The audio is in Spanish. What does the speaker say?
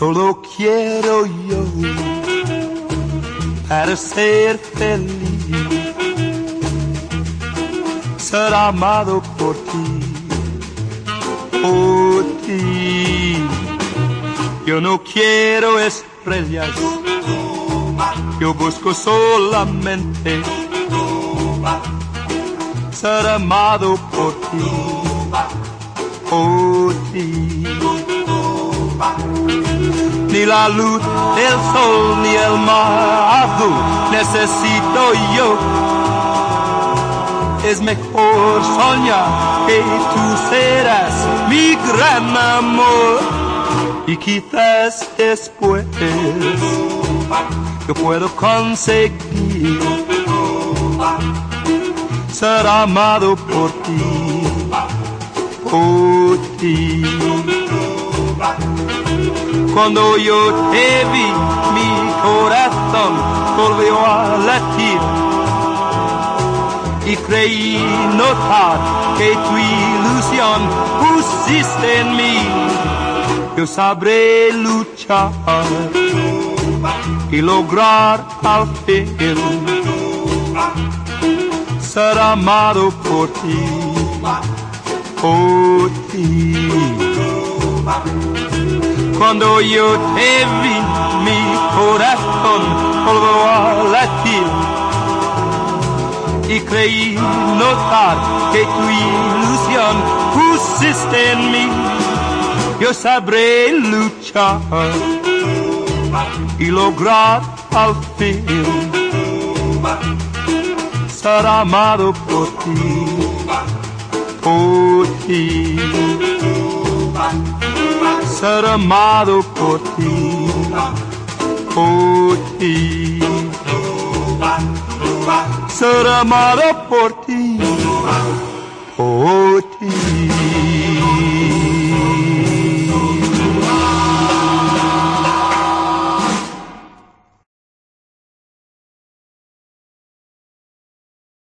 Solo quiero yo para ser feliz, ser amado por ti, por ti. Yo no quiero estrellas, yo busco solamente ser amado por ti, por ti. Ni la luz del sol ni el mar azul necesito yo. Es mejor soñar que tú serás mi gran amor. Y quizás después yo puedo conseguir ser amado por ti, por ti. Cuando yo te vi, mi corazón volvió a latir y creí notar que tu ilusión pusiste en mí. Yo sabré luchar y lograr al fin ser amado por ti, por ti. Cuando yo te vi, mi corazón volvió a latir y creí notar que tu ilusión pusiste en mí. Yo sabré luchar y lograr al fin ser amado por ti, por ti, ser amado por ti, por ti, ser amado por ti, por ti.